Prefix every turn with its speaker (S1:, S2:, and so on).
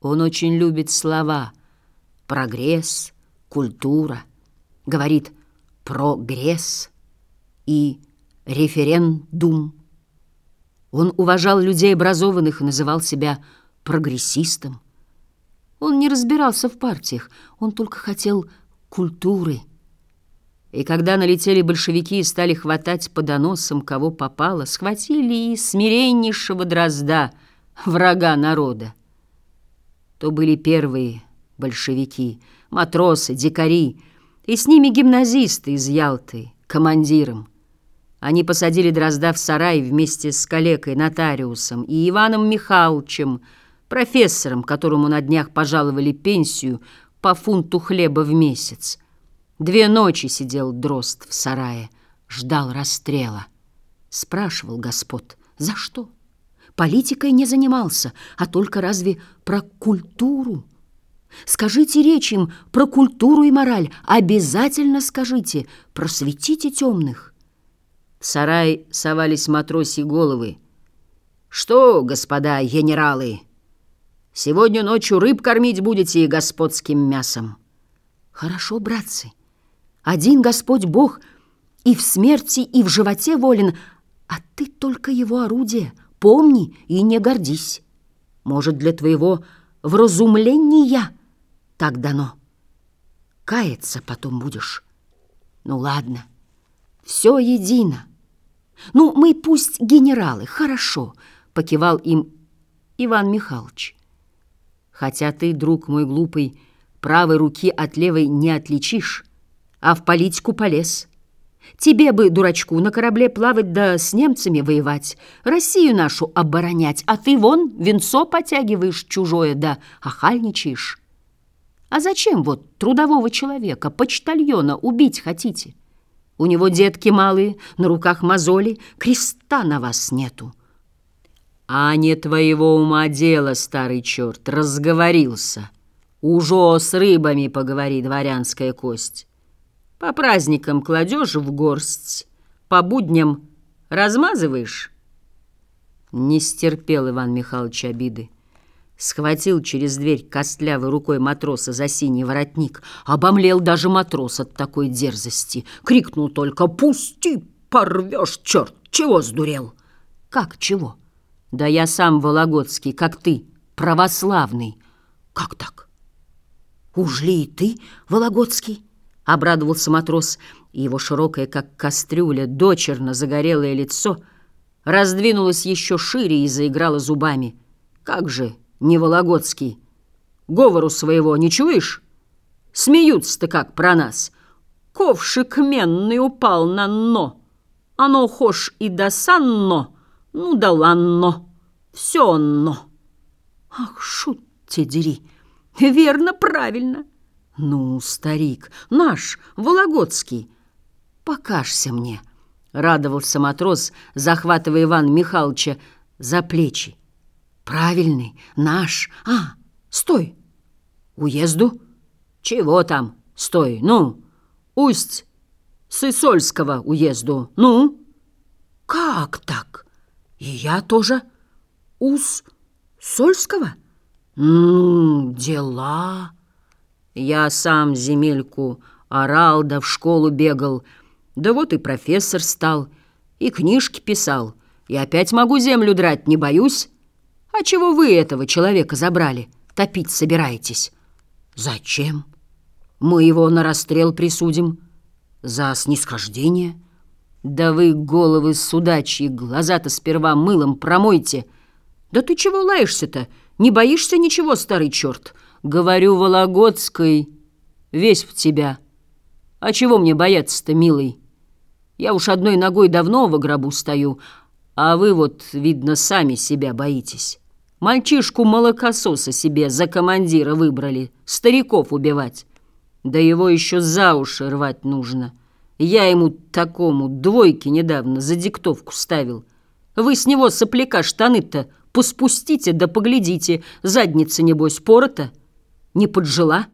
S1: Он очень любит слова. Прогресс, культура. Говорит «прогресс» и «референдум». Он уважал людей образованных и называл себя прогрессистом. Он не разбирался в партиях, он только хотел культуры. И когда налетели большевики и стали хватать по доносам, кого попало, схватили и смиреннейшего дрозда, врага народа то были первые большевики, матросы, дикари, и с ними гимназисты из Ялты, командиром. Они посадили Дрозда в сарай вместе с коллегой, нотариусом и Иваном Михайловичем, профессором, которому на днях пожаловали пенсию по фунту хлеба в месяц. Две ночи сидел Дрозд в сарае, ждал расстрела. Спрашивал господ, за что? Политикой не занимался, а только разве про культуру? Скажите речь им про культуру и мораль. Обязательно скажите, просветите темных. В сарай совались матросьи головы. «Что, господа генералы, сегодня ночью рыб кормить будете господским мясом?» «Хорошо, братцы. Один Господь Бог и в смерти, и в животе волен, а ты только его орудие» помни и не гордись. Может, для твоего вразумления так дано. Каяться потом будешь. Ну, ладно, все едино. Ну, мы пусть генералы, хорошо, покивал им Иван Михайлович. Хотя ты, друг мой глупый, правой руки от левой не отличишь, а в политику полез. Тебе бы, дурачку, на корабле плавать да с немцами воевать, Россию нашу оборонять, а ты вон венцо потягиваешь чужое да охальничаешь. А зачем вот трудового человека, почтальона, убить хотите? У него детки малые, на руках мозоли, креста на вас нету. А не твоего ума дело, старый черт, разговорился. Ужо с рыбами поговори, дворянская кость. По праздникам кладешь в горсть, по будням размазываешь. Не стерпел Иван Михайлович обиды. Схватил через дверь костлявой рукой матроса за синий воротник. Обомлел даже матрос от такой дерзости. Крикнул только «Пусти, порвешь, черт! Чего сдурел?» «Как чего?» «Да я сам Вологодский, как ты, православный». «Как так?» «Ужли и ты, Вологодский?» Обрадовался матрос, его широкое, как кастрюля, дочерно загорелое лицо раздвинулось еще шире и заиграло зубами. «Как же, не Вологодский! Говору своего не чуешь? Смеются-то как про нас! Ковшик менный упал на но! Оно хошь и досанно, ну да ланно, все но!» «Ах, шут те дери! Верно, правильно!» «Ну, старик, наш, Вологодский, покажься мне!» — радовался матрос, захватывая Ивана Михайловича за плечи. «Правильный, наш. А, стой! Уезду? Чего там? Стой, ну! Усть Сысольского уезду, ну!» «Как так? И я тоже? Ус Сольского? Ну, дела...» Я сам земельку орал, да в школу бегал, да вот и профессор стал, и книжки писал, и опять могу землю драть, не боюсь. А чего вы этого человека забрали? Топить собираетесь? Зачем? Мы его на расстрел присудим. За снисхождение. Да вы головы судачьи, глаза-то сперва мылом промойте. Да ты чего лаешься-то? Не боишься ничего, старый черт?» Говорю, Вологодской, весь в тебя. А чего мне бояться-то, милый? Я уж одной ногой давно в гробу стою, а вы вот, видно, сами себя боитесь. Мальчишку-молокососа себе за командира выбрали, стариков убивать. Да его еще за уши рвать нужно. Я ему такому двойки недавно за диктовку ставил. Вы с него сопляка штаны-то поспустите да поглядите, задница, небось, порота. Не поджила?